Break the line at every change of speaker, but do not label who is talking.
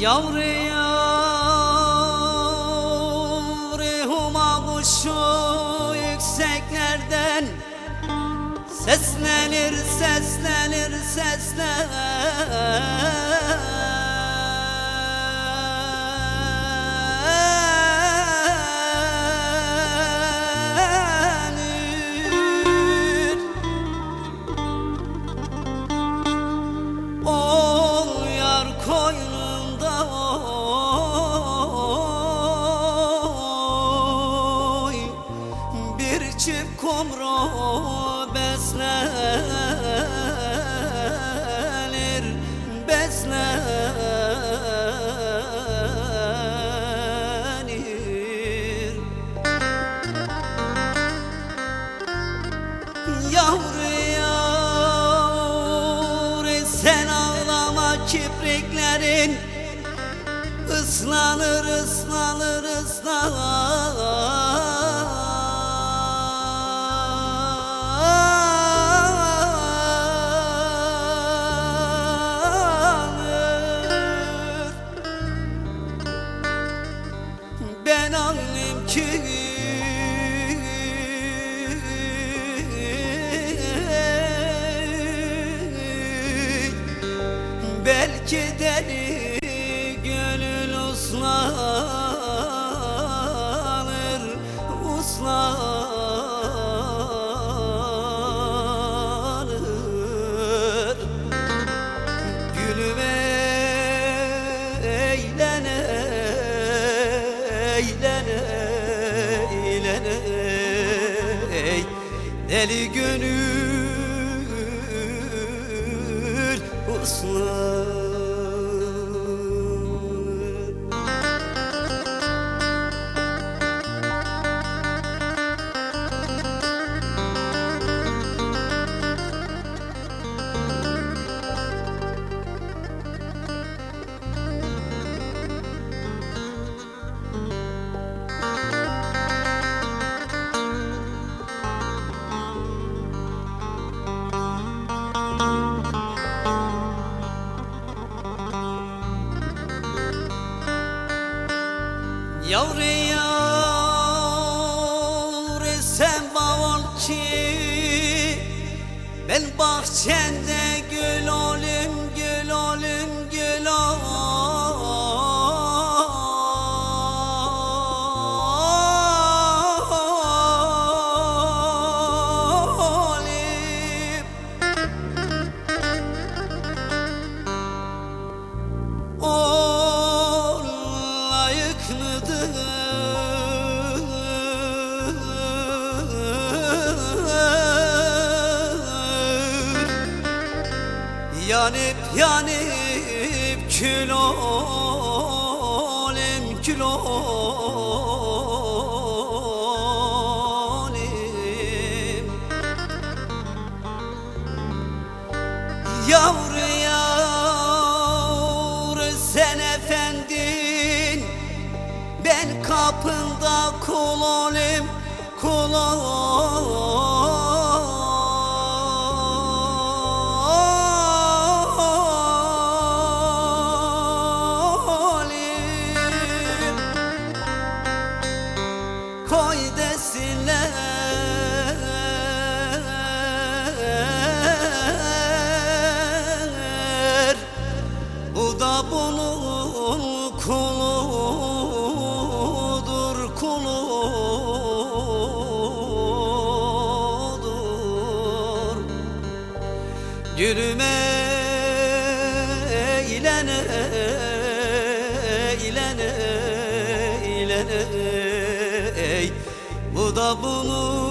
Yavru yavru huma kuşu yükseklerden. Seslenir seslenir seslenir kumru beslenir Beslenir. Yavru yavru sen ağlama kipriklerin. Islanır ıslanır ıslanır ki. Belki deli Deli gönül uslanır Yavru yavru sen bağır ki Ben bahçende Yanıp yanıp kül olayım kül olayım Yavru yavru sen efendin. Ben kapında kul olayım kul olayım Gülüme eğlene eğlene eğlene ey. Bu da bunun